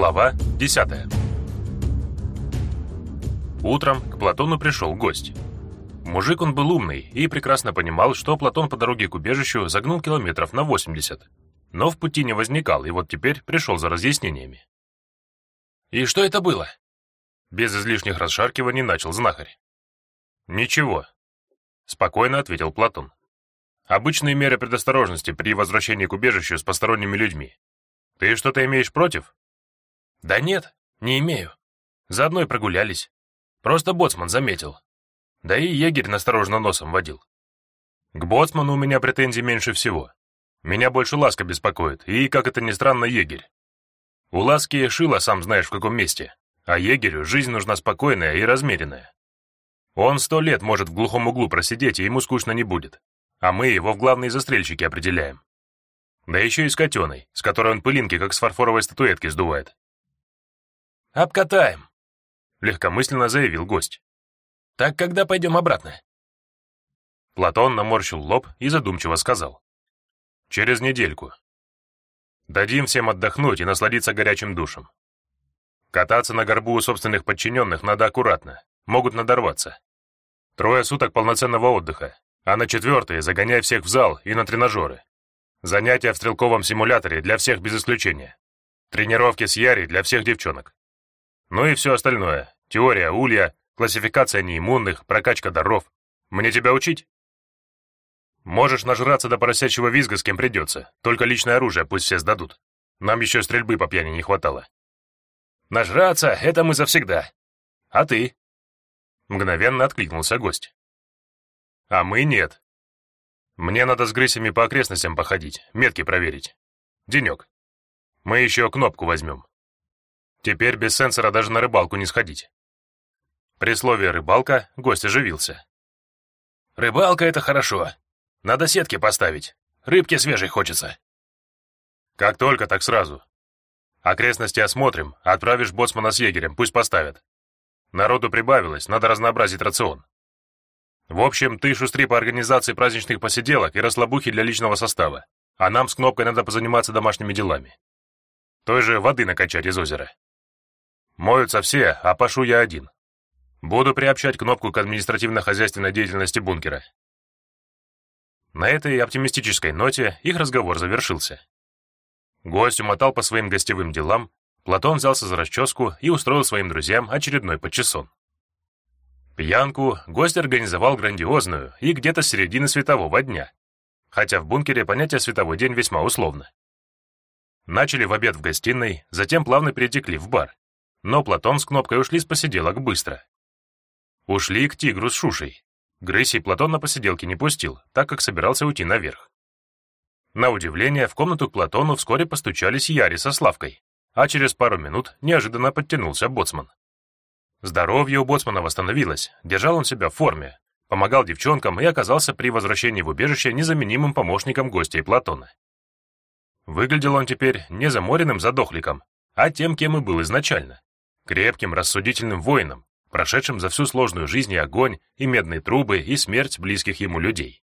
Глава 10 Утром к Платону пришел гость. Мужик он был умный и прекрасно понимал, что Платон по дороге к убежищу загнул километров на 80. Но в пути не возникал, и вот теперь пришел за разъяснениями. «И что это было?» Без излишних расшаркиваний начал знахарь. «Ничего», — спокойно ответил Платон. «Обычные меры предосторожности при возвращении к убежищу с посторонними людьми. Ты что-то имеешь против?» «Да нет, не имею. Заодно и прогулялись. Просто боцман заметил. Да и егерь насторожно носом водил. К боцману у меня претензий меньше всего. Меня больше ласка беспокоит, и, как это ни странно, егерь. У ласки шило, сам знаешь, в каком месте, а егерю жизнь нужна спокойная и размеренная. Он сто лет может в глухом углу просидеть, и ему скучно не будет. А мы его в главные застрельщики определяем. Да еще и с котеной, с которой он пылинки, как с фарфоровой статуэтки, сдувает. «Обкатаем», — легкомысленно заявил гость. «Так когда пойдем обратно?» Платон наморщил лоб и задумчиво сказал. «Через недельку. Дадим всем отдохнуть и насладиться горячим душем. Кататься на горбу у собственных подчиненных надо аккуратно, могут надорваться. Трое суток полноценного отдыха, а на четвертые загоняй всех в зал и на тренажеры. Занятия в стрелковом симуляторе для всех без исключения. Тренировки с Яри для всех девчонок. Ну и все остальное. Теория улья, классификация неиммунных, прокачка даров. Мне тебя учить? Можешь нажраться до поросячьего визга, с кем придется. Только личное оружие пусть все сдадут. Нам еще стрельбы по пьяни не хватало. Нажраться — это мы завсегда. А ты? Мгновенно откликнулся гость. А мы нет. Мне надо с грысями по окрестностям походить, метки проверить. Денек. Мы еще кнопку возьмем. Теперь без сенсора даже на рыбалку не сходить. При слове «рыбалка» гость оживился. «Рыбалка — это хорошо. Надо сетки поставить. Рыбки свежей хочется». «Как только, так сразу. Окрестности осмотрим, отправишь боцмана с егерем, пусть поставят. Народу прибавилось, надо разнообразить рацион. В общем, ты шустри по организации праздничных посиделок и расслабухи для личного состава, а нам с Кнопкой надо позаниматься домашними делами. Той же воды накачать из озера. Моются все, а пашу я один. Буду приобщать Кнопку к административно-хозяйственной деятельности бункера. На этой оптимистической ноте их разговор завершился. Гость умотал по своим гостевым делам, Платон взялся за расческу и устроил своим друзьям очередной подчесон. Пьянку гость организовал грандиозную и где-то с середины светового дня, хотя в бункере понятие «световой день» весьма условно. Начали в обед в гостиной, затем плавно перетекли в бар. Но Платон с Кнопкой ушли с посиделок быстро. Ушли к тигру с Шушей. Грысей Платон на посиделке не пустил, так как собирался уйти наверх. На удивление, в комнату к Платону вскоре постучались Яри со Славкой, а через пару минут неожиданно подтянулся боцман. Здоровье у боцмана восстановилось, держал он себя в форме, помогал девчонкам и оказался при возвращении в убежище незаменимым помощником гостей Платона. Выглядел он теперь не заморенным задохликом, а тем, кем и был изначально. Крепким, рассудительным воином, прошедшим за всю сложную жизнь и огонь, и медные трубы, и смерть близких ему людей.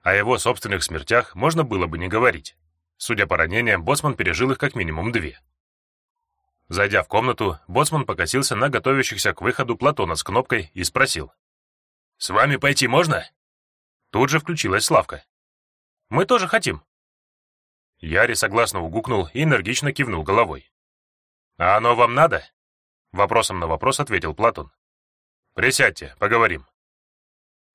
О его собственных смертях можно было бы не говорить. Судя по ранениям, боцман пережил их как минимум две. Зайдя в комнату, боцман покосился на готовящихся к выходу Платона с кнопкой и спросил. «С вами пойти можно?» Тут же включилась Славка. «Мы тоже хотим». Яри согласно угукнул и энергично кивнул головой. «А оно вам надо?» Вопросом на вопрос ответил Платон. «Присядьте, поговорим.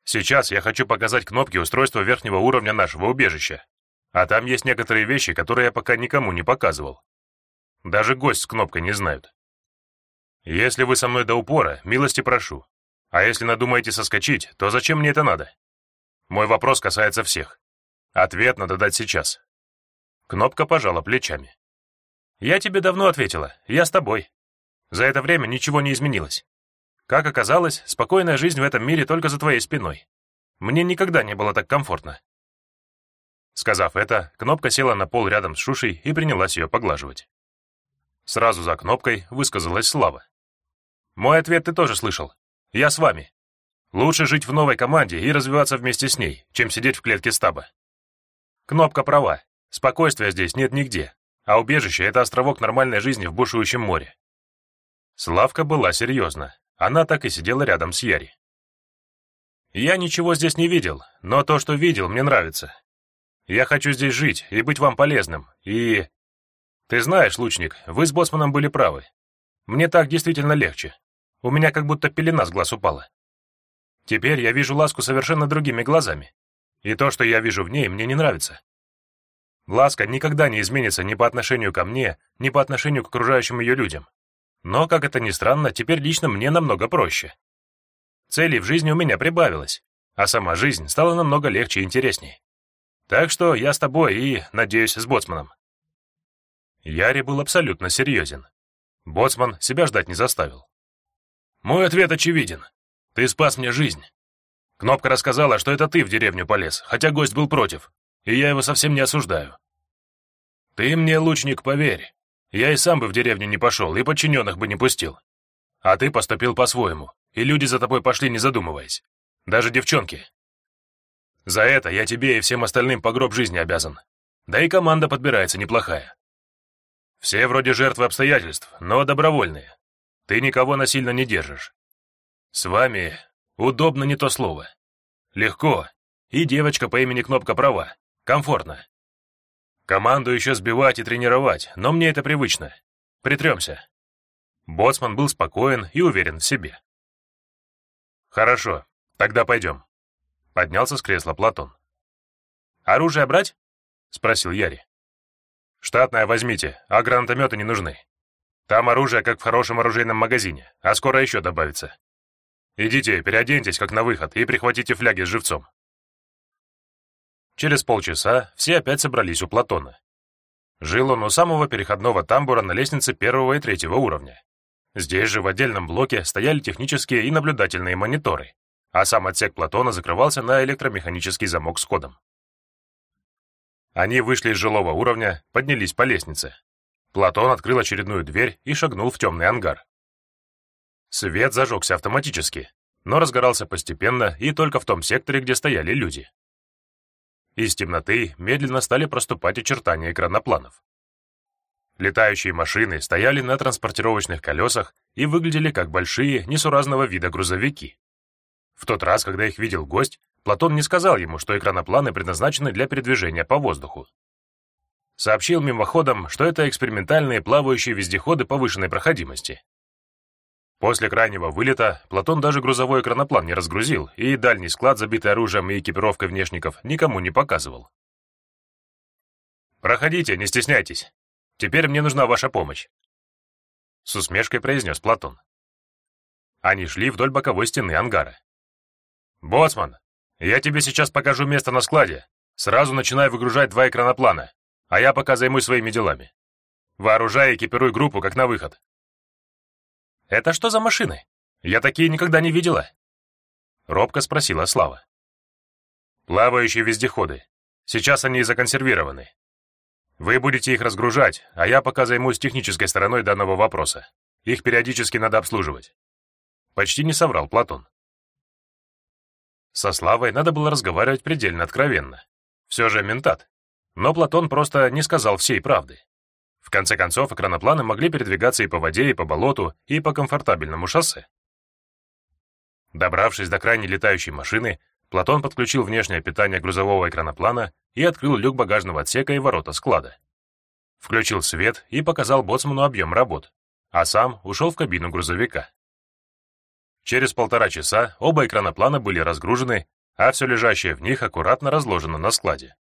Сейчас я хочу показать кнопки устройства верхнего уровня нашего убежища, а там есть некоторые вещи, которые я пока никому не показывал. Даже гость с кнопкой не знают. Если вы со мной до упора, милости прошу. А если надумаете соскочить, то зачем мне это надо? Мой вопрос касается всех. Ответ надо дать сейчас. Кнопка пожала плечами. Я тебе давно ответила, я с тобой. За это время ничего не изменилось. Как оказалось, спокойная жизнь в этом мире только за твоей спиной. Мне никогда не было так комфортно. Сказав это, Кнопка села на пол рядом с Шушей и принялась ее поглаживать. Сразу за кнопкой высказалась Слава. «Мой ответ ты тоже слышал. Я с вами. Лучше жить в новой команде и развиваться вместе с ней, чем сидеть в клетке стаба. Кнопка права. Спокойствия здесь нет нигде, а убежище — это островок нормальной жизни в бушующем море. Славка была серьезна. Она так и сидела рядом с Яри. Я ничего здесь не видел, но то, что видел, мне нравится. Я хочу здесь жить и быть вам полезным, и... Ты знаешь, лучник, вы с боссманом были правы. Мне так действительно легче. У меня как будто пелена с глаз упала. Теперь я вижу ласку совершенно другими глазами. И то, что я вижу в ней, мне не нравится. Ласка никогда не изменится ни по отношению ко мне, ни по отношению к окружающим ее людям. Но, как это ни странно, теперь лично мне намного проще. Целей в жизни у меня прибавилось, а сама жизнь стала намного легче и интересней. Так что я с тобой и, надеюсь, с боцманом. Яри был абсолютно серьезен. Боцман себя ждать не заставил. Мой ответ очевиден. Ты спас мне жизнь. Кнопка рассказала, что это ты в деревню полез, хотя гость был против, и я его совсем не осуждаю. Ты мне, лучник, поверь. Я и сам бы в деревню не пошел, и подчиненных бы не пустил. А ты поступил по-своему, и люди за тобой пошли, не задумываясь. Даже девчонки. За это я тебе и всем остальным по гроб жизни обязан. Да и команда подбирается неплохая. Все вроде жертвы обстоятельств, но добровольные. Ты никого насильно не держишь. С вами удобно не то слово. Легко. И девочка по имени Кнопка права. Комфортно. Команду еще сбивать и тренировать, но мне это привычно. Притремся. Боцман был спокоен и уверен в себе. Хорошо, тогда пойдем. Поднялся с кресла Платон. «Оружие брать?» — спросил Яри. «Штатное возьмите, а гранатометы не нужны. Там оружие, как в хорошем оружейном магазине, а скоро еще добавится. Идите, переоденьтесь, как на выход, и прихватите фляги с живцом». Через полчаса все опять собрались у Платона. Жил он у самого переходного тамбура на лестнице первого и третьего уровня. Здесь же в отдельном блоке стояли технические и наблюдательные мониторы, а сам отсек Платона закрывался на электромеханический замок с кодом. Они вышли из жилого уровня, поднялись по лестнице. Платон открыл очередную дверь и шагнул в темный ангар. Свет зажегся автоматически, но разгорался постепенно и только в том секторе, где стояли люди. Из темноты медленно стали проступать очертания экранопланов. Летающие машины стояли на транспортировочных колесах и выглядели как большие, несуразного вида грузовики. В тот раз, когда их видел гость, Платон не сказал ему, что экранопланы предназначены для передвижения по воздуху. Сообщил мимоходом, что это экспериментальные плавающие вездеходы повышенной проходимости. После крайнего вылета Платон даже грузовой экраноплан не разгрузил и дальний склад, забитый оружием и экипировкой внешников, никому не показывал. «Проходите, не стесняйтесь. Теперь мне нужна ваша помощь», — с усмешкой произнес Платон. Они шли вдоль боковой стены ангара. «Боцман, я тебе сейчас покажу место на складе. Сразу начинай выгружать два экраноплана, а я пока займусь своими делами. Вооружай и экипируй группу, как на выход. «Это что за машины? Я такие никогда не видела!» Робко спросила Слава. «Плавающие вездеходы. Сейчас они законсервированы. Вы будете их разгружать, а я пока займусь технической стороной данного вопроса. Их периодически надо обслуживать». Почти не соврал Платон. Со Славой надо было разговаривать предельно откровенно. Все же ментат. Но Платон просто не сказал всей правды. В конце концов, экранопланы могли передвигаться и по воде, и по болоту, и по комфортабельному шоссе. Добравшись до крайней летающей машины, Платон подключил внешнее питание грузового экраноплана и открыл люк багажного отсека и ворота склада. Включил свет и показал боцману объем работ, а сам ушел в кабину грузовика. Через полтора часа оба экраноплана были разгружены, а все лежащее в них аккуратно разложено на складе.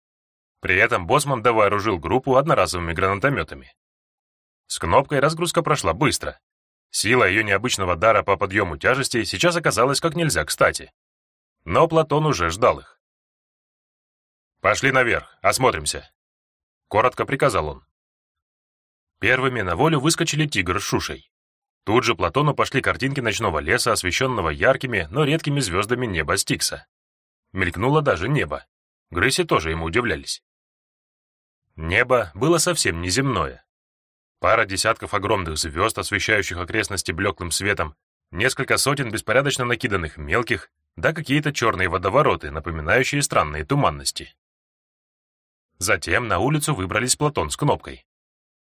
При этом Босман довооружил группу одноразовыми гранатометами. С кнопкой разгрузка прошла быстро. Сила ее необычного дара по подъему тяжести сейчас оказалась как нельзя кстати. Но Платон уже ждал их. «Пошли наверх, осмотримся», — коротко приказал он. Первыми на волю выскочили тигр с Шушей. Тут же Платону пошли картинки ночного леса, освещенного яркими, но редкими звездами неба Стикса. Мелькнуло даже небо. Грыси тоже ему удивлялись. Небо было совсем неземное. Пара десятков огромных звезд, освещающих окрестности блеклым светом, несколько сотен беспорядочно накиданных мелких, да какие-то черные водовороты, напоминающие странные туманности. Затем на улицу выбрались Платон с кнопкой.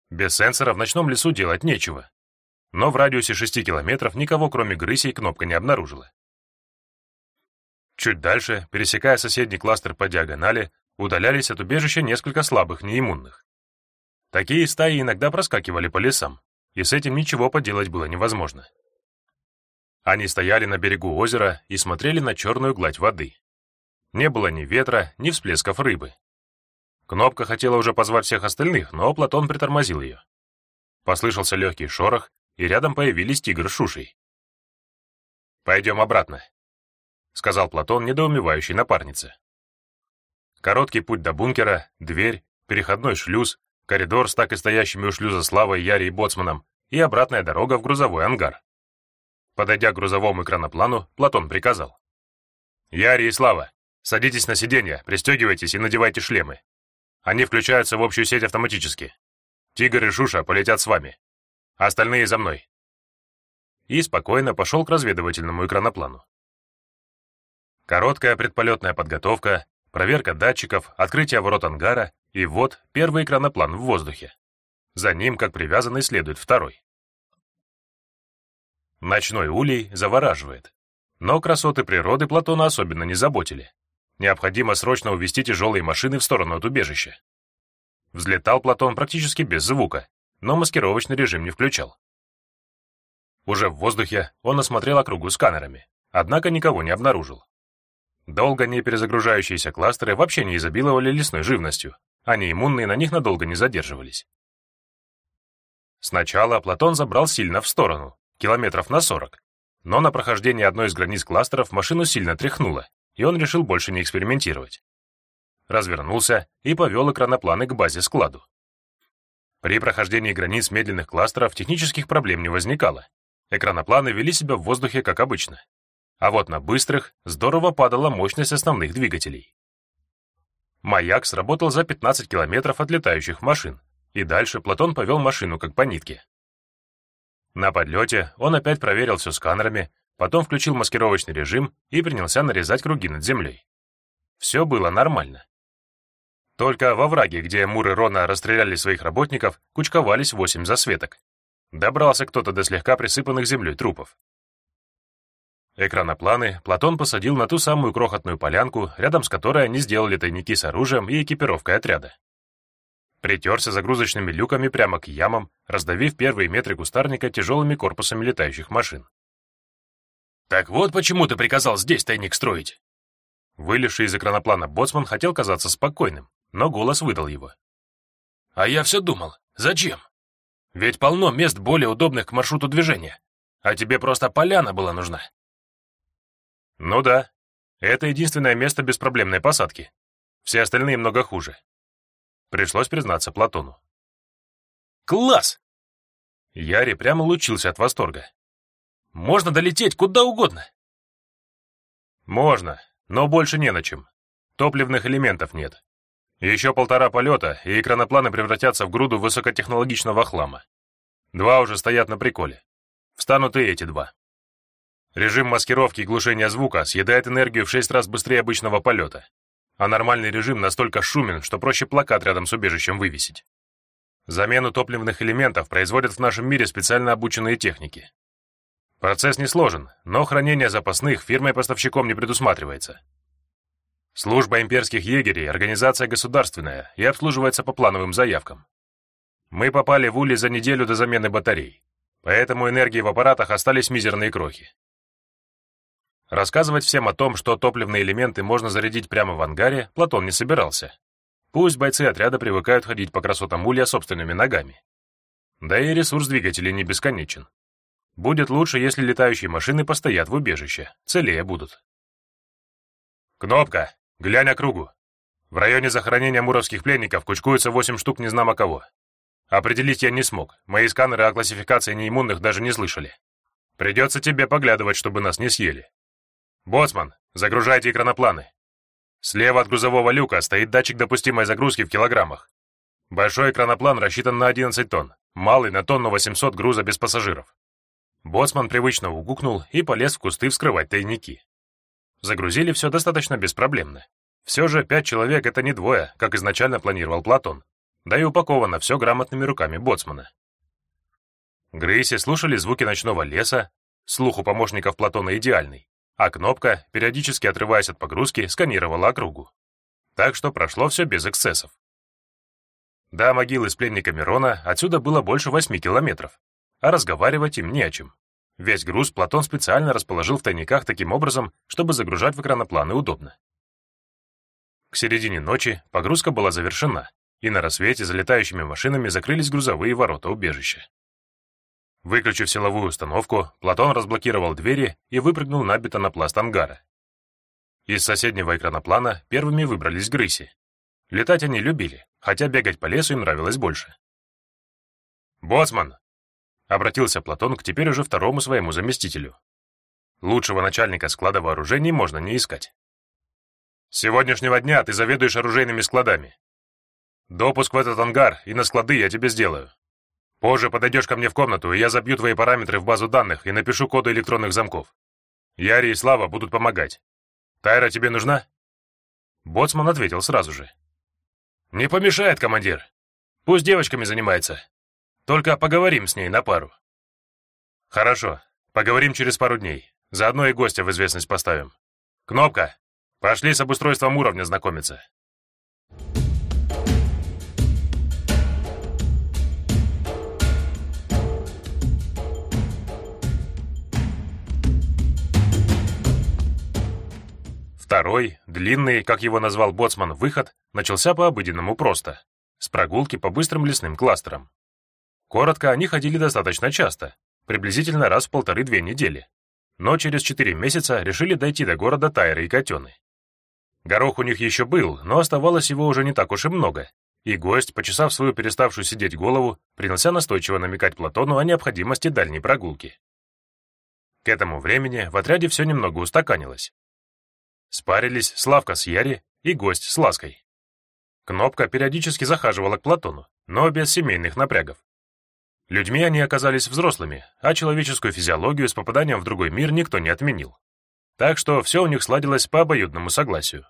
Без сенсора в ночном лесу делать нечего. Но в радиусе 6 километров никого, кроме грысей, кнопка не обнаружила. Чуть дальше, пересекая соседний кластер по диагонали, удалялись от убежища несколько слабых неиммунных. Такие стаи иногда проскакивали по лесам, и с этим ничего поделать было невозможно. Они стояли на берегу озера и смотрели на черную гладь воды. Не было ни ветра, ни всплесков рыбы. Кнопка хотела уже позвать всех остальных, но Платон притормозил ее. Послышался легкий шорох, и рядом появились тигр с шушей. «Пойдем обратно», — сказал Платон, недоумевающий напарнице. Короткий путь до бункера, дверь, переходной шлюз, коридор с так и стоящими у шлюза Славой, Яри и Боцманом и обратная дорога в грузовой ангар. Подойдя к грузовому экраноплану, Платон приказал. «Яри и Слава, садитесь на сиденье, пристегивайтесь и надевайте шлемы. Они включаются в общую сеть автоматически. Тигр и Шуша полетят с вами. Остальные за мной». И спокойно пошел к разведывательному экраноплану. Короткая предполетная подготовка, проверка датчиков, открытие ворот ангара и вот первый экраноплан в воздухе. За ним, как привязанный, следует второй. Ночной улей завораживает. Но красоты природы Платона особенно не заботили. Необходимо срочно увести тяжелые машины в сторону от убежища. Взлетал Платон практически без звука, но маскировочный режим не включал. Уже в воздухе он осмотрел округу сканерами, однако никого не обнаружил. Долго не перезагружающиеся кластеры вообще не изобиловали лесной живностью, они иммунные на них надолго не задерживались. Сначала Платон забрал сильно в сторону, километров на 40, но на прохождении одной из границ кластеров машину сильно тряхнуло, и он решил больше не экспериментировать. Развернулся и повел экранопланы к базе-складу. При прохождении границ медленных кластеров технических проблем не возникало. Экранопланы вели себя в воздухе как обычно, а вот на быстрых здорово падала мощность основных двигателей. Маяк сработал за 15 километров от летающих машин, и дальше Платон повел машину как по нитке. На подлете он опять проверил все сканерами, потом включил маскировочный режим и принялся нарезать круги над землей. Все было нормально. Только во враге, где Мур и Рона расстреляли своих работников, кучковались восемь засветок. Добрался кто-то до слегка присыпанных землей трупов. Экранопланы Платон посадил на ту самую крохотную полянку, рядом с которой они сделали тайники с оружием и экипировкой отряда. Притерся загрузочными люками прямо к ямам, раздавив первые метры кустарника тяжелыми корпусами летающих машин. «Так вот почему ты приказал здесь тайник строить!» Вылезший из экраноплана боцман хотел казаться спокойным, но голос выдал его. «А я все думал, зачем? Ведь полно мест более удобных к маршруту движения, а тебе просто поляна была нужна». Ну да, это единственное место беспроблемной посадки. Все остальные много хуже. Пришлось признаться Платону. Класс! Яри прямо лучился от восторга. Можно долететь куда угодно. Можно, но больше не на чем. Топливных элементов нет. Еще полтора полета, и экранопланы превратятся в груду высокотехнологичного хлама. Два уже стоят на приколе. Встанут и эти два. Режим маскировки и глушения звука съедает энергию в шесть раз быстрее обычного полета, а нормальный режим настолько шумен, что проще плакат рядом с убежищем вывесить. Замену топливных элементов производят в нашем мире специально обученные техники. Процесс несложен, но хранение запасных фирмой-поставщиком не предусматривается. Служба имперских егерей – организация государственная и обслуживается по плановым заявкам. Мы попали в Ули за неделю до замены батарей, поэтому энергии в аппаратах остались мизерные крохи. Рассказывать всем о том, что топливные элементы можно зарядить прямо в ангаре, Платон не собирался. Пусть бойцы отряда привыкают ходить по красотам улья собственными ногами. Да и ресурс двигателей не бесконечен. Будет лучше, если летающие машины постоят в убежище, целее будут. «Кнопка, глянь округу. В районе захоронения муровских пленников кучкуется восемь штук незнамо кого. Определить я не смог, мои сканеры о классификации неиммунных даже не слышали. Придется тебе поглядывать, чтобы нас не съели. «Боцман, загружайте экранопланы. Слева от грузового люка стоит датчик допустимой загрузки в килограммах. Большой экраноплан рассчитан на 11 тонн, малый на тонну 800 груза без пассажиров». Боцман привычно угукнул и полез в кусты вскрывать тайники. Загрузили все достаточно беспроблемно. Все же пять человек — это не двое, как изначально планировал Платон. да и упаковано все грамотными руками боцмана. Грейси слушали звуки ночного леса, слух у помощников Платона идеальный, а кнопка, периодически отрываясь от погрузки, сканировала округу. Так что прошло все без эксцессов. До могилы с пленниками Рона отсюда было больше восьми километров, а разговаривать им не о чем. Весь груз Платон специально расположил в тайниках таким образом, чтобы загружать в экранопланы удобно. К середине ночи погрузка была завершена, и на рассвете залетающими машинами закрылись грузовые ворота убежища. Выключив силовую установку, Платон разблокировал двери и выпрыгнул на бетонопласт ангара. Из соседнего экраноплана первыми выбрались грыси. Летать они любили, хотя бегать по лесу им нравилось больше. «Боцман!» — обратился Платон к теперь уже второму своему заместителю. Лучшего начальника склада вооружений можно не искать. С сегодняшнего дня ты заведуешь оружейными складами. Допуск в этот ангар и на склады я тебе сделаю. Позже подойдешь ко мне в комнату, и я забью твои параметры в базу данных и напишу коды электронных замков. Яри и Слава будут помогать. Тайра тебе нужна?» Боцман ответил сразу же. «Не помешает, командир. Пусть девочками занимается. Только поговорим с ней на пару». «Хорошо. Поговорим через пару дней. Заодно и гостя в известность поставим. Кнопка, Пошли с обустройством уровня знакомиться. Второй, длинный, как его назвал боцман, выход начался по-обыденному просто, с прогулки по быстрым лесным кластерам. Коротко, они ходили достаточно часто, приблизительно раз в полторы-две недели. Но через четыре месяца решили дойти до города Тайры и Котены. Горох у них еще был, но оставалось его уже не так уж и много, и гость, почесав свою переставшую сидеть голову, принялся настойчиво намекать Платону о необходимости дальней прогулки. К этому времени в отряде все немного устаканилось. Спарились Славка с Яри и гость с Лаской. Кнопка периодически захаживала к Платону, но без семейных напрягов. Людьми они оказались взрослыми, а человеческую физиологию с попаданием в другой мир никто не отменил. Так что все у них сладилось по обоюдному согласию.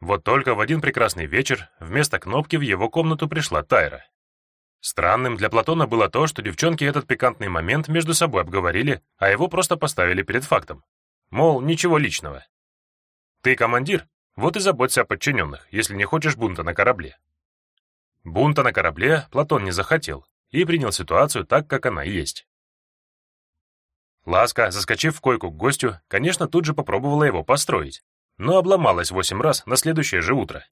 Вот только в один прекрасный вечер вместо кнопки в его комнату пришла Тайра. Странным для Платона было то, что девчонки этот пикантный момент между собой обговорили, а его просто поставили перед фактом. Мол, ничего личного. Ты командир, вот и заботься о подчиненных, если не хочешь бунта на корабле. Бунта на корабле Платон не захотел и принял ситуацию так, как она есть. Ласка, заскочив в койку к гостю, конечно, тут же попробовала его построить, но обломалась восемь раз на следующее же утро.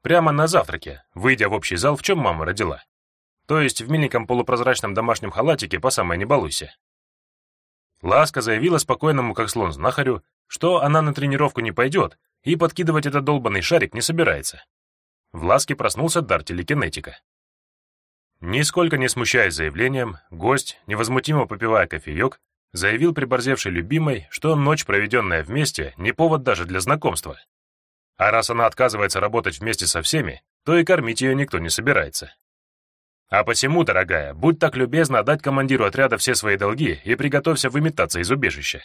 Прямо на завтраке, выйдя в общий зал, в чем мама родила. То есть в миленьком полупрозрачном домашнем халатике по самой не балуйся. Ласка заявила спокойному, как слон знахарю, что она на тренировку не пойдет и подкидывать этот долбанный шарик не собирается. В Ласке проснулся дар телекинетика. Нисколько не смущаясь заявлением, гость, невозмутимо попивая кофеек, заявил приборзевшей любимой, что ночь, проведенная вместе, не повод даже для знакомства. А раз она отказывается работать вместе со всеми, то и кормить ее никто не собирается. А посему, дорогая, будь так любезна отдать командиру отряда все свои долги и приготовься выметаться из убежища.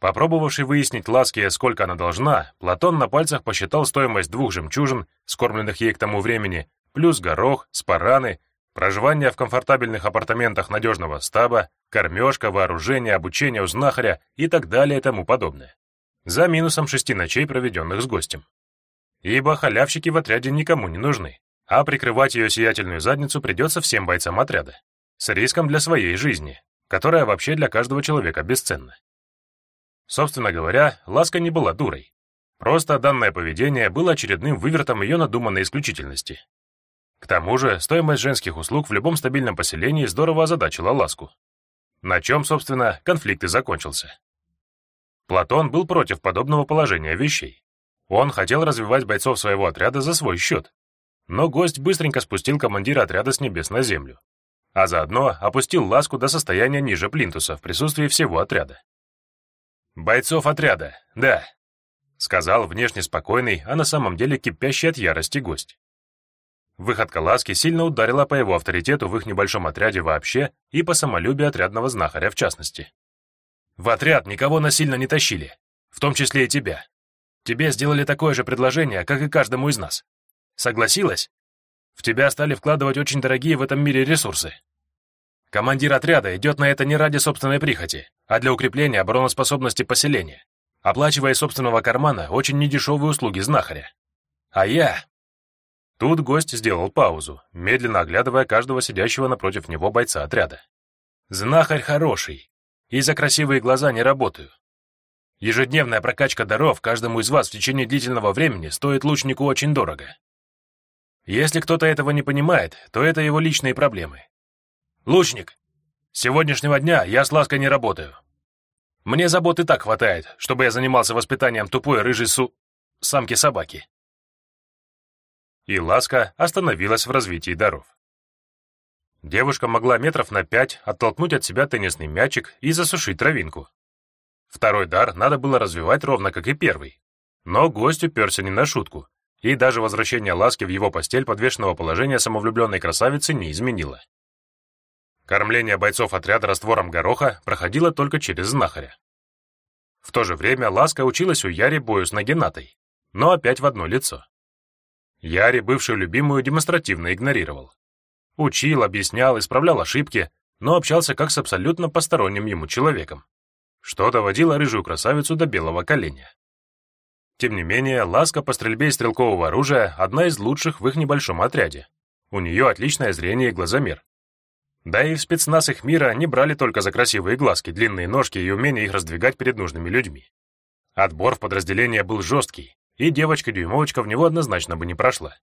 Попробовавший выяснить Ласке, сколько она должна, Платон на пальцах посчитал стоимость двух жемчужин, скормленных ей к тому времени, плюс горох, спараны, Проживание в комфортабельных апартаментах надежного стаба, кормежка, вооружение, обучение у знахаря и так далее и тому подобное. За минусом шести ночей, проведенных с гостем. Ибо халявщики в отряде никому не нужны, а прикрывать ее сиятельную задницу придется всем бойцам отряда. С риском для своей жизни, которая вообще для каждого человека бесценна. Собственно говоря, Ласка не была дурой. Просто данное поведение было очередным вывертом ее надуманной исключительности, к тому же, стоимость женских услуг в любом стабильном поселении здорово озадачила ласку. На чем, собственно, конфликт и закончился. Платон был против подобного положения вещей. Он хотел развивать бойцов своего отряда за свой счет. Но гость быстренько спустил командира отряда с небес на землю, а заодно опустил ласку до состояния ниже плинтуса в присутствии всего отряда. «Бойцов отряда, да», — сказал внешне спокойный, а на самом деле кипящий от ярости гость. Выходка Ласки сильно ударила по его авторитету в их небольшом отряде вообще и по самолюбию отрядного знахаря в частности. «В отряд никого насильно не тащили, в том числе и тебя. Тебе сделали такое же предложение, как и каждому из нас. Согласилась?» В тебя стали вкладывать очень дорогие в этом мире ресурсы. Командир отряда идет на это не ради собственной прихоти, а для укрепления обороноспособности поселения, оплачивая из собственного кармана очень недешевые услуги знахаря. А я... Тут гость сделал паузу, медленно оглядывая каждого сидящего напротив него бойца отряда. Знахарь хороший, и за красивые глаза не работаю. Ежедневная прокачка даров каждому из вас в течение длительного времени стоит лучнику очень дорого. Если кто-то этого не понимает, то это его личные проблемы. «Лучник, сегодняшнего дня я с Лаской не работаю. Мне забот и так хватает, чтобы я занимался воспитанием тупой рыжей су... самки-собаки». И Ласка остановилась в развитии даров. Девушка могла метров на пять оттолкнуть от себя теннисный мячик и засушить травинку. Второй дар надо было развивать ровно как и первый. Но гость уперся не на шутку, и даже возвращение Ласки в его постель подвешенного положения самовлюбленной красавицы не изменило. Кормление бойцов отряда раствором гороха проходило только через знахаря. В то же время Ласка училась у Яри бою с Нагенатой, но опять в одно лицо. Яри бывшую любимую демонстративно игнорировал. Учил, объяснял, исправлял ошибки, но общался как с абсолютно посторонним ему человеком, что доводило рыжую красавицу до белого коленя. Тем не менее, Ласка по стрельбе из стрелкового оружия одна из лучших в их небольшом отряде. У нее отличное зрение и глазомер, да и в спецназ их мира не брали только за красивые глазки, длинные ножки и умение их раздвигать перед нужными людьми. Отбор в подразделение был жесткий, и девочка-дюймовочка в него однозначно бы не прошла.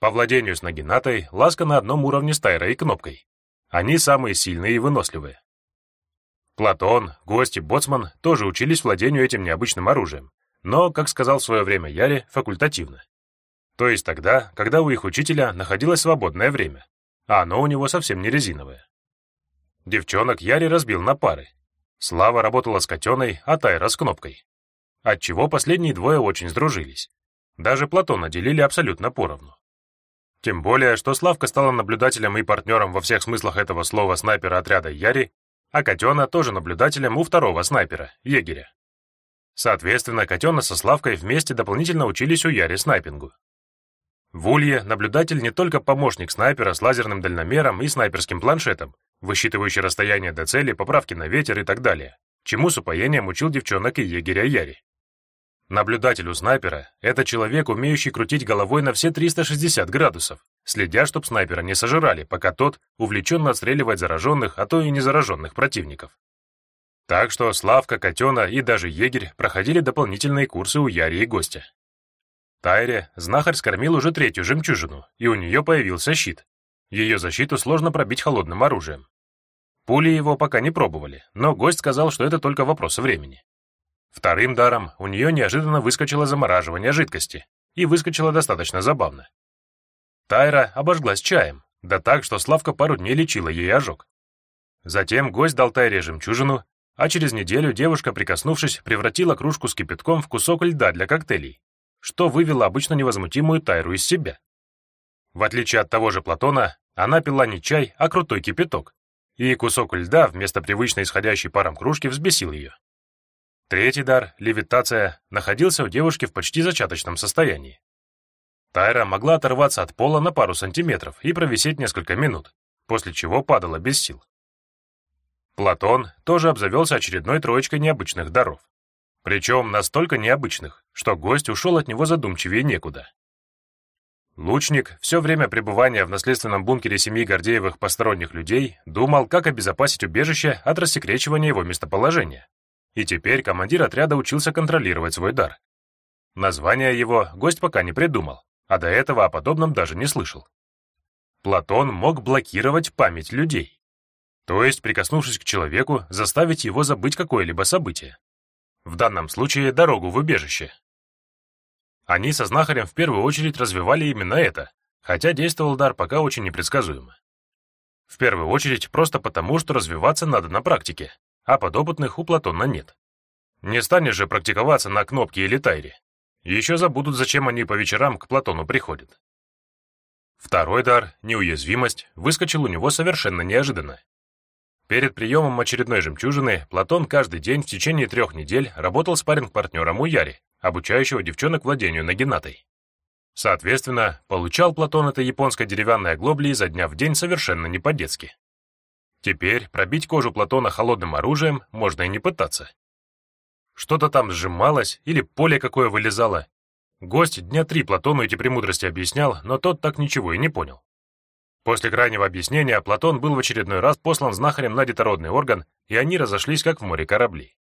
По владению с Нагинатой Ласка на одном уровне с Тайрой и Кнопкой. Они самые сильные и выносливые. Платон, гость и Боцман тоже учились владению этим необычным оружием, но, как сказал в свое время Яре, факультативно. То есть тогда, когда у их учителя находилось свободное время, а оно у него совсем не резиновое. Девчонок Яри разбил на пары. Слава работала с котеной, а Тайра с кнопкой. Отчего последние двое очень сдружились. Даже Платона делили абсолютно поровну. Тем более, что Славка стала наблюдателем и партнером во всех смыслах этого слова снайпера отряда Яри, а Котена тоже наблюдателем у второго снайпера, егеря. Соответственно, Котена со Славкой вместе дополнительно учились у Яри снайпингу. В Улье наблюдатель не только помощник снайпера с лазерным дальномером и снайперским планшетом, высчитывающий расстояние до цели, поправки на ветер и так далее, чему с упоением учил девчонок и егеря Яри. Наблюдатель у снайпера — это человек, умеющий крутить головой на все 360 градусов, следя, чтоб снайпера не сожрали, пока тот увлеченно отстреливает зараженных, а то и незараженных противников. Так что Славка, Котена и даже егерь проходили дополнительные курсы у Яри и гостя. Тайре знахарь скормил уже третью жемчужину, и у нее появился щит. Ее защиту сложно пробить холодным оружием. Пули его пока не пробовали, но гость сказал, что это только вопрос времени. Вторым даром у нее неожиданно выскочило замораживание жидкости, и выскочило достаточно забавно. Тайра обожглась чаем, да так, что Славка пару дней лечила ей ожог. Затем гость дал Тайре жемчужину, а через неделю девушка, прикоснувшись, превратила кружку с кипятком в кусок льда для коктейлей что вывело обычно невозмутимую Тайру из себя. В отличие от того же Платона, она пила не чай, а крутой кипяток, и кусок льда вместо привычной исходящей паром кружки взбесил ее. Третий дар, левитация, находился у девушки в почти зачаточном состоянии. Тайра могла оторваться от пола на пару сантиметров и провисеть несколько минут, после чего падала без сил. Платон тоже обзавелся очередной троечкой необычных даров. Причем настолько необычных, что гость ушел от него задумчивее некуда. Лучник все время пребывания в наследственном бункере семьи Гордеевых посторонних людей думал, как обезопасить убежище от рассекречивания его местоположения. И теперь командир отряда учился контролировать свой дар. Название его гость пока не придумал, а до этого о подобном даже не слышал. Платон мог блокировать память людей. То есть, прикоснувшись к человеку, заставить его забыть какое-либо событие. В данном случае дорогу в убежище. Они со знахарем в первую очередь развивали именно это, хотя действовал дар пока очень непредсказуемо. В первую очередь просто потому, что развиваться надо на практике, а подопытных у Платона нет. Не станешь же практиковаться на кнопке или тайре. Еще забудут, зачем они по вечерам к Платону приходят. Второй дар, неуязвимость, выскочил у него совершенно неожиданно. Перед приемом очередной жемчужины Платон каждый день в течение трех недель работал с парень партнером у Яри, обучающего девчонок владению нагинатой. Соответственно, получал Платон это японской деревянной оглобли изо дня в день совершенно не по-детски. Теперь пробить кожу Платона холодным оружием можно и не пытаться. Что-то там сжималось или поле какое вылезало. Гость дня три Платону эти премудрости объяснял, но тот так ничего и не понял. После крайнего объяснения Платон был в очередной раз послан знахарем на детородный орган, и они разошлись, как в море корабли.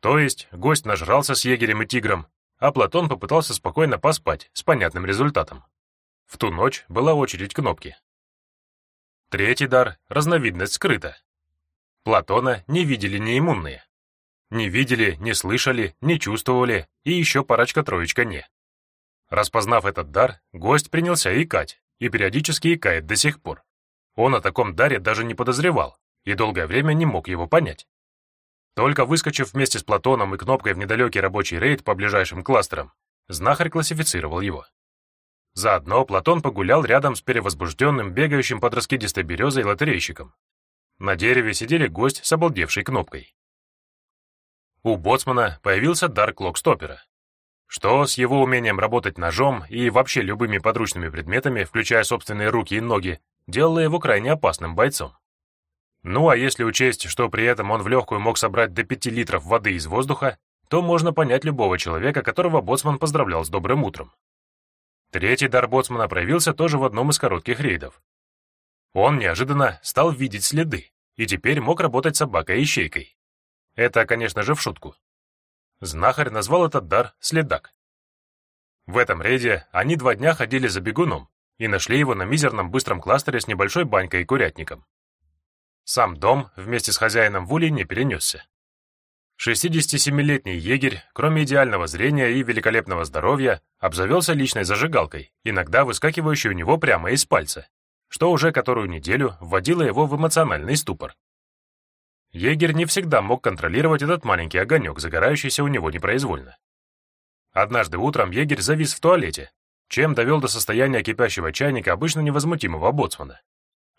То есть гость нажрался с егерем и тигром, а Платон попытался спокойно поспать, с понятным результатом. В ту ночь была очередь кнопки. Третий дар — разновидность скрыта. Платона не видели неиммунные. Не видели, не слышали, не чувствовали, и еще парочка-троечка не. Распознав этот дар, гость принялся икать, и периодически икает до сих пор. Он о таком даре даже не подозревал, и долгое время не мог его понять. Только выскочив вместе с Платоном и кнопкой в недалекий рабочий рейд по ближайшим кластерам, знахарь классифицировал его. Заодно Платон погулял рядом с перевозбужденным, бегающим под раскидистой березой лотерейщиком. На дереве сидели гость с обалдевшей кнопкой. У боцмана появился дар клокстопера, что с его умением работать ножом и вообще любыми подручными предметами, включая собственные руки и ноги, делало его крайне опасным бойцом. Ну а если учесть, что при этом он в легкую мог собрать до 5 литров воды из воздуха, то можно понять любого человека, которого боцман поздравлял с добрым утром. Третий дар боцмана проявился тоже в одном из коротких рейдов. Он неожиданно стал видеть следы и теперь мог работать собакой-ищейкой. Это, конечно же, в шутку. Знахарь назвал этот дар «следак». В этом рейде они два дня ходили за бегуном и нашли его на мизерном быстром кластере с небольшой банькой и курятником. Сам дом вместе с хозяином в улей не перенесся. 67-летний егерь, кроме идеального зрения и великолепного здоровья, обзавелся личной зажигалкой, иногда выскакивающей у него прямо из пальца, что уже которую неделю вводило его в эмоциональный ступор. Егерь не всегда мог контролировать этот маленький огонек, загорающийся у него непроизвольно. Однажды утром егерь завис в туалете, чем довел до состояния кипящего чайника обычно невозмутимого боцмана.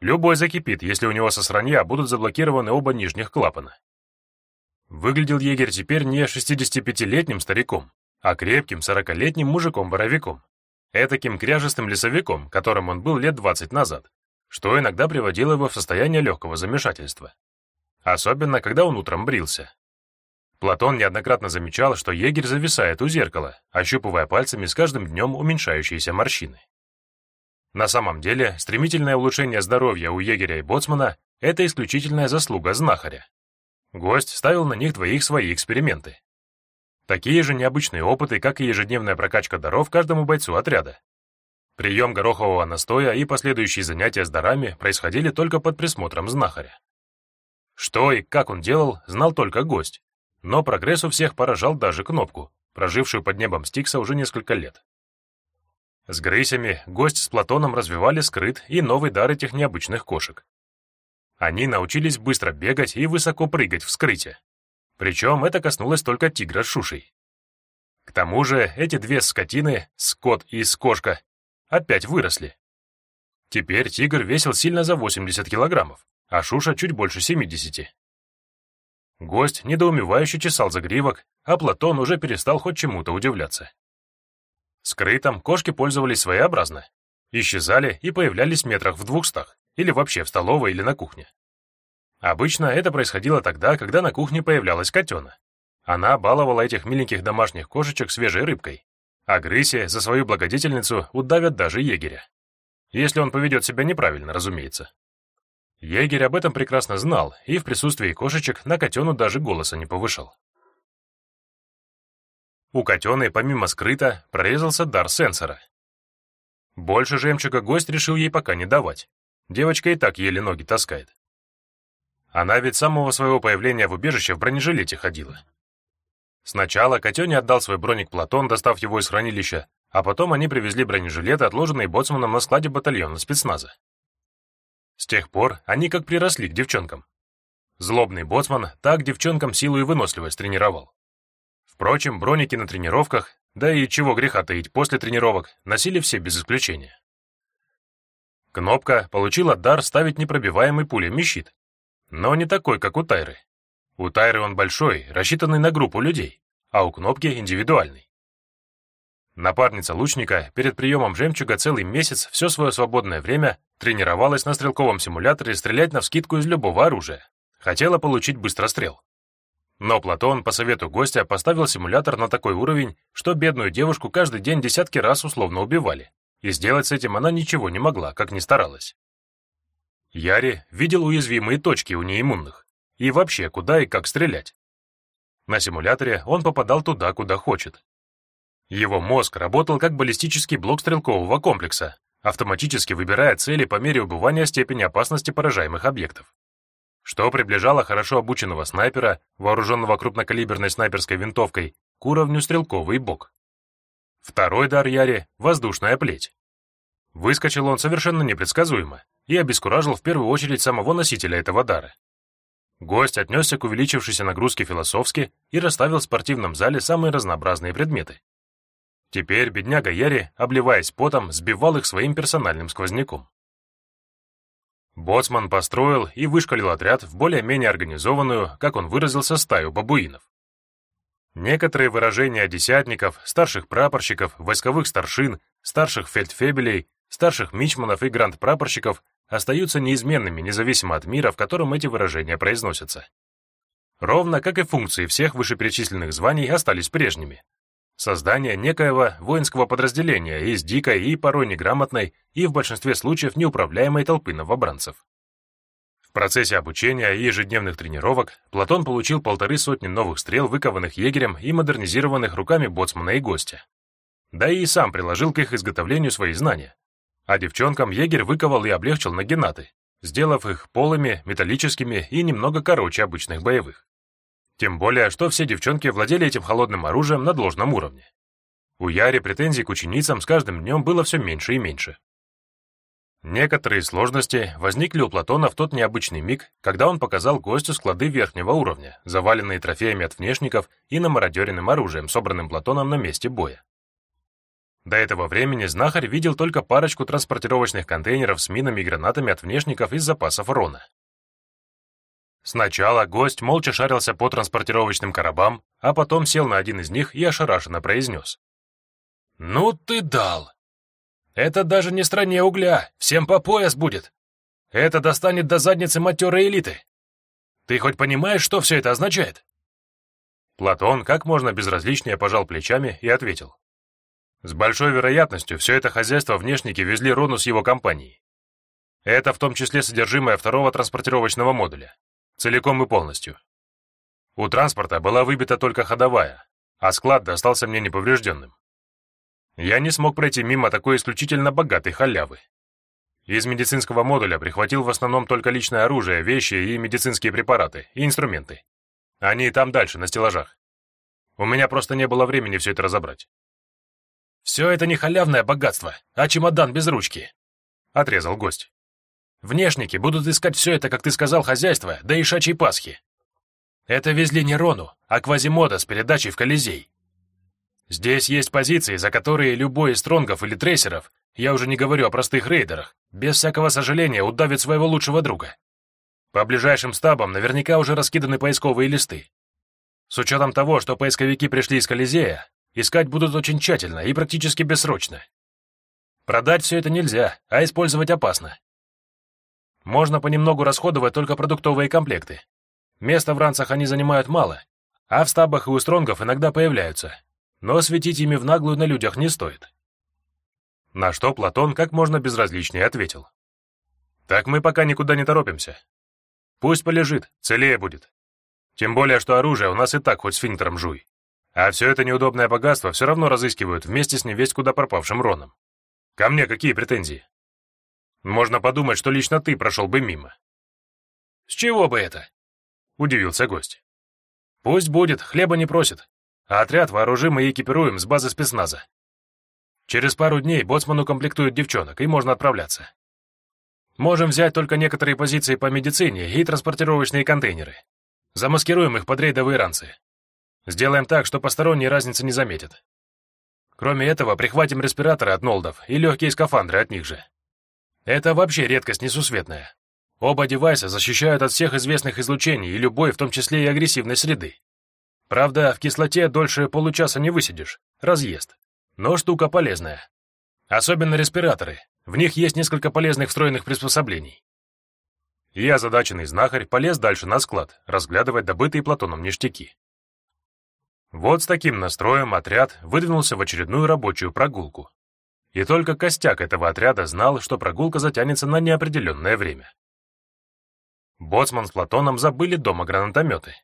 Любой закипит, если у него со сранья будут заблокированы оба нижних клапана. Выглядел егерь теперь не 65-летним стариком, а крепким 40-летним мужиком-боровиком, этаким кряжестым лесовиком, которым он был лет 20 назад, что иногда приводило его в состояние легкого замешательства. Особенно, когда он утром брился. Платон неоднократно замечал, что егерь зависает у зеркала, ощупывая пальцами с каждым днем уменьшающиеся морщины. На самом деле, стремительное улучшение здоровья у егеря и боцмана – это исключительная заслуга знахаря. Гость ставил на них двоих свои эксперименты. Такие же необычные опыты, как и ежедневная прокачка даров каждому бойцу отряда. Прием горохового настоя и последующие занятия с дарами происходили только под присмотром знахаря. Что и как он делал, знал только гость, но прогресс у всех поражал даже кнопку, прожившую под небом Стикса уже несколько лет. С Грейсями гость с Платоном развивали скрыт и новый дар этих необычных кошек. Они научились быстро бегать и высоко прыгать в скрытие. Причем это коснулось только тигра с Шушей. К тому же эти две скотины, скот и скошка, опять выросли. Теперь тигр весил сильно за 80 килограммов, а Шуша чуть больше 70. Гость недоумевающе чесал загривок, а Платон уже перестал хоть чему-то удивляться. Скрытом кошки пользовались своеобразно. Исчезали и появлялись метрах в двухстах, или вообще в столовой или на кухне. Обычно это происходило тогда, когда на кухне появлялась котена. Она баловала этих миленьких домашних кошечек свежей рыбкой, а Грыси за свою благодетельницу удавят даже егеря. Если он поведет себя неправильно, разумеется. Егерь об этом прекрасно знал и в присутствии кошечек на котену даже голоса не повышал. У котеной помимо скрыта прорезался дар сенсора. Больше жемчуга гость решил ей пока не давать. Девочка и так еле ноги таскает. Она ведь с самого своего появления в убежище в бронежилете ходила. Сначала котене отдал свой броник Платон, достав его из хранилища, а потом они привезли бронежилеты, отложенные боцманом на складе батальона спецназа. С тех пор они как приросли к девчонкам. Злобный боцман так девчонкам силу и выносливость тренировал. Впрочем, броники на тренировках, да и чего греха таить после тренировок, носили все без исключения. Кнопка получила дар ставить непробиваемый пулями щит, но не такой, как у Тайры. У Тайры он большой, рассчитанный на группу людей, а у Кнопки индивидуальный. Напарница лучника перед приемом жемчуга целый месяц все свое свободное время тренировалась на стрелковом симуляторе стрелять на навскидку из любого оружия. Хотела получить быстрострел. Но Платон по совету гостя поставил симулятор на такой уровень, что бедную девушку каждый день десятки раз условно убивали, и сделать с этим она ничего не могла, как ни старалась. Яри видел уязвимые точки у неиммунных, и вообще куда и как стрелять. На симуляторе он попадал туда, куда хочет, его мозг работал как баллистический блок стрелкового комплекса, автоматически выбирая цели по мере убывания степени опасности поражаемых объектов. Что приближало хорошо обученного снайпера, вооруженного крупнокалиберной снайперской винтовкой, к уровню стрелковый бок. Второй дар Яри — воздушная плеть. Выскочил он совершенно непредсказуемо и обескуражил в первую очередь самого носителя этого дара. Гость отнесся к увеличившейся нагрузке философски и расставил в спортивном зале самые разнообразные предметы. Теперь бедняга Яри, обливаясь потом, сбивал их своим персональным сквозняком. Боцман построил и вышкалил отряд в более-менее организованную, как он выразился, стаю бабуинов. Некоторые выражения десятников, старших прапорщиков, войсковых старшин, старших фельдфебелей, старших мичманов и гранд-прапорщиков остаются неизменными, независимо от мира, в котором эти выражения произносятся. Ровно как и функции всех вышеперечисленных званий остались прежними, Создание некоего воинского подразделения из дикой и порой неграмотной и в большинстве случаев неуправляемой толпы новобранцев. В процессе обучения и ежедневных тренировок Платон получил полторы сотни новых стрел, выкованных егерем и модернизированных руками боцмана и гостя. Да и сам приложил к их изготовлению свои знания. А девчонкам егерь выковал и облегчил нагенаты, сделав их полыми, металлическими и немного короче обычных боевых. Тем более, что все девчонки владели этим холодным оружием на должном уровне. У Яри претензий к ученицам с каждым днем было все меньше и меньше. Некоторые сложности возникли у Платона в тот необычный миг, когда он показал гостю склады верхнего уровня, заваленные трофеями от внешников и намародеренным оружием, собранным Платоном на месте боя. До этого времени знахарь видел только парочку транспортировочных контейнеров с минами и гранатами от внешников из запасов Рона. Сначала гость молча шарился по транспортировочным коробам, а потом сел на один из них и ошарашенно произнес. «Ну ты дал! Это даже не стране угля, всем по пояс будет. Это достанет до задницы матерой элиты. Ты хоть понимаешь, что все это означает?» Платон как можно безразличнее пожал плечами и ответил. «С большой вероятностью все это хозяйство внешники везли Рону с его компанией. Это в том числе содержимое второго транспортировочного модуля. Целиком и полностью. У транспорта была выбита только ходовая, а склад достался мне неповрежденным. Я не смог пройти мимо такой исключительно богатой халявы. Из медицинского модуля прихватил в основном только личное оружие, вещи и медицинские препараты, и инструменты. Они там дальше, на стеллажах. У меня просто не было времени все это разобрать. «Все это не халявное богатство, а чемодан без ручки», — отрезал гость. Внешники будут искать все это, как ты сказал, хозяйство, да и шачьей Пасхи. Это везли не Рону, а Квазимода с передачей в Колизей. Здесь есть позиции, за которые любой из стронгов или трейсеров, я уже не говорю о простых рейдерах, без всякого сожаления удавит своего лучшего друга. По ближайшим стабам наверняка уже раскиданы поисковые листы. С учетом того, что поисковики пришли из Колизея, искать будут очень тщательно и практически бессрочно. Продать все это нельзя, а использовать опасно. Можно понемногу расходовать только продуктовые комплекты. Места в ранцах они занимают мало, а в стабах и у стронгов иногда появляются. Но светить ими в наглую на людях не стоит. На что Платон как можно безразличнее ответил. Так мы пока никуда не торопимся. Пусть полежит, целее будет. Тем более, что оружие у нас и так хоть с финтером жуй. А все это неудобное богатство все равно разыскивают вместе с невесть куда пропавшим Роном. Ко мне какие претензии? Можно подумать, что лично ты прошел бы мимо. С чего бы это? Удивился гость. Пусть будет, хлеба не просит. А отряд вооружим и экипируем с базы спецназа. Через пару дней боцман укомплектует девчонок, и можно отправляться. Можем взять только некоторые позиции по медицине и транспортировочные контейнеры. Замаскируем их под рейдовые ранцы. Сделаем так, что посторонние разницы не заметят. Кроме этого, прихватим респираторы от Нолдов и легкие скафандры от них же. Это вообще редкость несусветная. Оба девайса защищают от всех известных излучений и любой, в том числе и агрессивной среды. Правда, в кислоте дольше получаса не высидишь, разъест. но штука полезная. Особенно респираторы. В них есть несколько полезных встроенных приспособлений. И озадаченный знахарь полез дальше на склад, разглядывать добытые Платоном ништяки. Вот с таким настроем отряд выдвинулся в очередную рабочую прогулку. И только костяк этого отряда знал, что прогулка затянется на неопределенное время. Боцман с Платоном забыли дома гранатометы.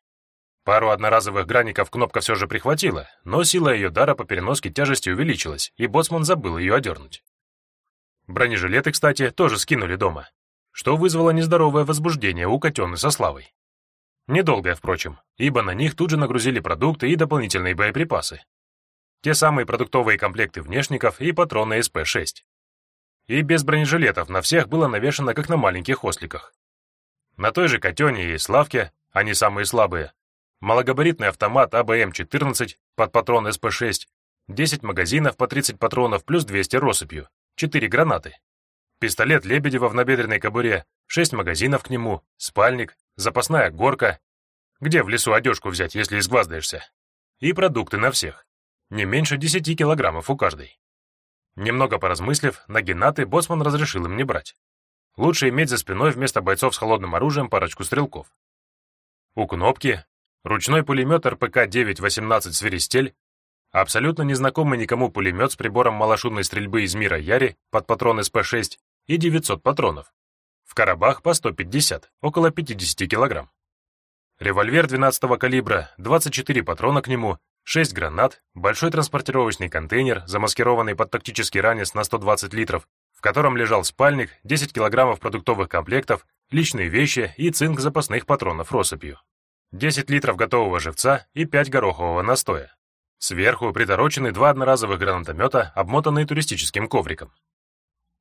Пару одноразовых граников кнопка все же прихватила, но сила ее дара по переноске тяжести увеличилась, и Боцман забыл ее одернуть. Бронежилеты, кстати, тоже скинули дома, что вызвало нездоровое возбуждение у Котены со Славой. Недолгое, впрочем, ибо на них тут же нагрузили продукты и дополнительные боеприпасы. Те самые продуктовые комплекты внешников и патроны СП-6. И без бронежилетов на всех было навешано, как на маленьких осликах. На той же Котене и Славке, они самые слабые, малогабаритный автомат АБМ-14 под патрон СП-6, 10 магазинов по 30 патронов плюс 200 россыпью, 4 гранаты, пистолет Лебедева в набедренной кобуре, 6 магазинов к нему, спальник, запасная горка. Где в лесу одежку взять, если изгваздаешься? И продукты на всех. Не меньше 10 килограммов у каждой. Немного поразмыслив, на генаты боцман разрешил им не брать. Лучше иметь за спиной вместо бойцов с холодным оружием парочку стрелков. У кнопки ручной пулемет РПК-9-18 «Свиристель», абсолютно незнакомый никому пулемет с прибором малошумной стрельбы из мира Яри под патрон СП-6 и 900 патронов. В Карабах по 150, около 50 килограмм. Револьвер 12-го калибра, 24 патрона к нему, 6 гранат, большой транспортировочный контейнер, замаскированный под тактический ранец на 120 литров, в котором лежал спальник, 10 килограммов продуктовых комплектов, личные вещи и цинк запасных патронов россыпью. 10 литров готового живца и 5 горохового настоя. Сверху приторочены два одноразовых гранатомета, обмотанные туристическим ковриком.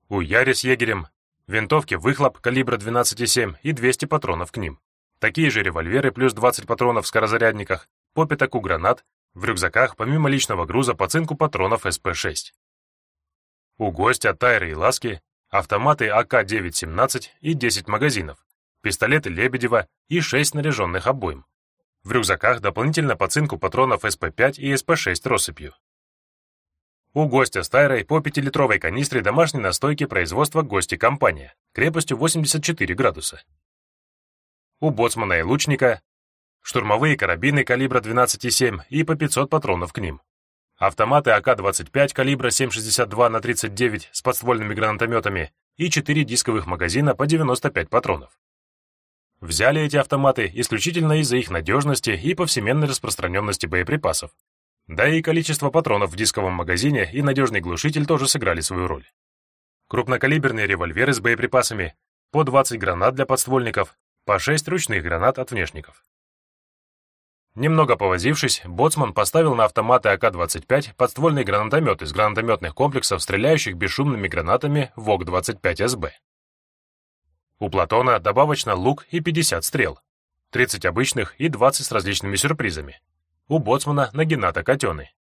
У Яри с егерем Винтовки выхлоп калибра 12,7 и 200 патронов к ним. Такие же револьверы плюс 20 патронов в скорозарядниках, по пятаку гранат, в рюкзаках помимо личного груза по цинку патронов СП-6. У гостя Тайры и Ласки автоматы АК-917 и 10 магазинов, пистолеты Лебедева и 6 снаряженных обойм. В рюкзаках дополнительно по цинку патронов СП-5 и СП-6 россыпью. У гостя с Тайрой по 5-литровой канистре домашней настойки производства гости компания, крепостью 84 градуса. У боцмана и лучника штурмовые карабины калибра 12,7 и по 500 патронов к ним. Автоматы АК-25 калибра 7,62 на 39 с подствольными гранатометами и 4 дисковых магазина по 95 патронов. Взяли эти автоматы исключительно из-за их надежности и повсеменной распространенности боеприпасов, да и количество патронов в дисковом магазине и надежный глушитель тоже сыграли свою роль. Крупнокалиберные револьверы с боеприпасами, по 20 гранат для подствольников, по 6 ручных гранат от внешников. Немного повозившись, боцман поставил на автоматы АК-25 подствольный гранатомет из гранатометных комплексов, стреляющих бесшумными гранатами ВОК-25СБ. У Платона добавочно лук и 50 стрел, 30 обычных и 20 с различными сюрпризами, у боцмана Нагината Котены.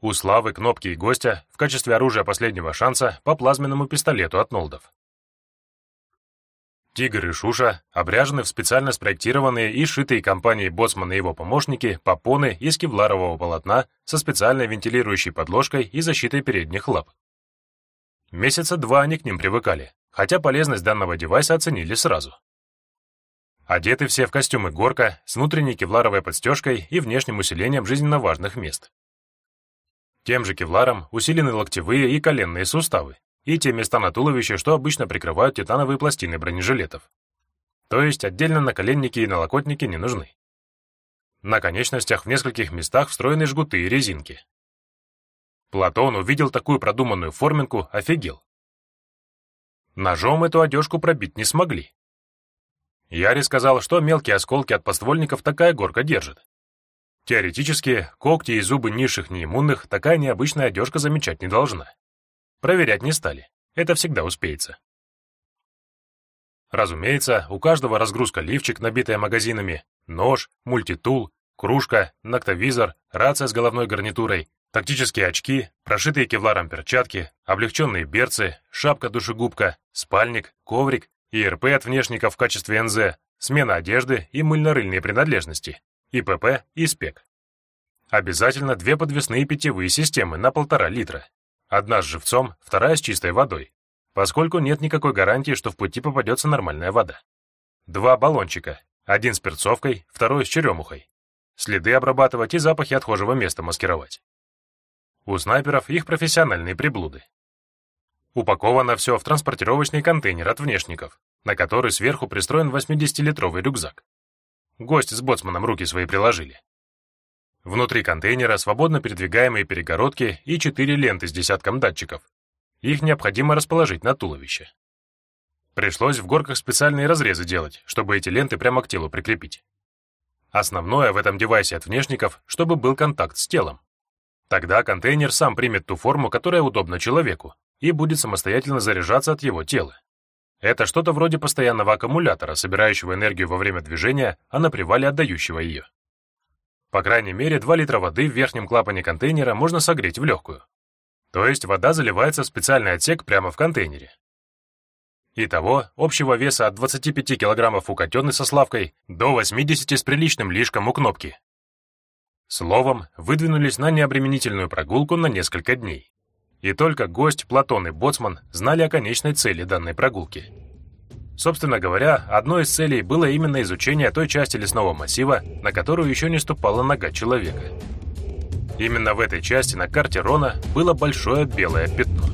У Славы, Кнопки и Гостя в качестве оружия последнего шанса по плазменному пистолету от Нолдов. Тигр и Шуша обряжены в специально спроектированные и шитые компанией Боцман и его помощники попоны из кевларового полотна со специальной вентилирующей подложкой и защитой передних лап. Месяца два они к ним привыкали, хотя полезность данного девайса оценили сразу. Одеты все в костюмы горка с внутренней кевларовой подстежкой и внешним усилением жизненно важных мест. Тем же кевларом усилены локтевые и коленные суставы и те места на туловище, что обычно прикрывают титановые пластины бронежилетов. То есть отдельно наколенники и налокотники не нужны. На конечностях в нескольких местах встроены жгуты и резинки. Платон увидел такую продуманную форминку, офигел. Ножом эту одежку пробить не смогли. Яри сказал, что мелкие осколки от подствольников такая горка держит. Теоретически, когти и зубы низших неиммунных такая необычная одежка замечать не должна. Проверять не стали, это всегда успеется. Разумеется, у каждого разгрузка лифчик, набитая магазинами, нож, мультитул, кружка, ноктовизор, рация с головной гарнитурой, тактические очки, прошитые кевларом перчатки, облегченные берцы, шапка-душегубка, спальник, коврик ИРП от внешников в качестве НЗ, смена одежды и мыльно-рыльные принадлежности, ИПП и СПЕК. Обязательно две подвесные питьевые системы на полтора литра. Одна с живцом, вторая с чистой водой, поскольку нет никакой гарантии, что в пути попадется нормальная вода. Два баллончика, один с перцовкой, второй с черемухой. Следы обрабатывать и запахи отхожего места маскировать. У снайперов их профессиональные приблуды. Упаковано все в транспортировочный контейнер от внешников, на который сверху пристроен 80-литровый рюкзак. Гости с боцманом руки свои приложили. Внутри контейнера свободно передвигаемые перегородки и четыре ленты с десятком датчиков. Их необходимо расположить на туловище. Пришлось в горках специальные разрезы делать, чтобы эти ленты прямо к телу прикрепить. Основное в этом девайсе от внешников, чтобы был контакт с телом. Тогда контейнер сам примет ту форму, которая удобна человеку, и будет самостоятельно заряжаться от его тела. Это что-то вроде постоянного аккумулятора, собирающего энергию во время движения, а на привале отдающего ее. По крайней мере, 2 литра воды в верхнем клапане контейнера можно согреть в легкую. То есть вода заливается в специальный отсек прямо в контейнере. Итого, общего веса от 25 килограммов у котены со Славкой до 80 с приличным лишком у кнопки. Словом, выдвинулись на необременительную прогулку на несколько дней. И только гость, Платон и Боцман знали о конечной цели данной прогулки. Собственно говоря, одной из целей было именно изучение той части лесного массива, на которую еще не ступала нога человека. Именно в этой части на карте Рона было большое белое пятно.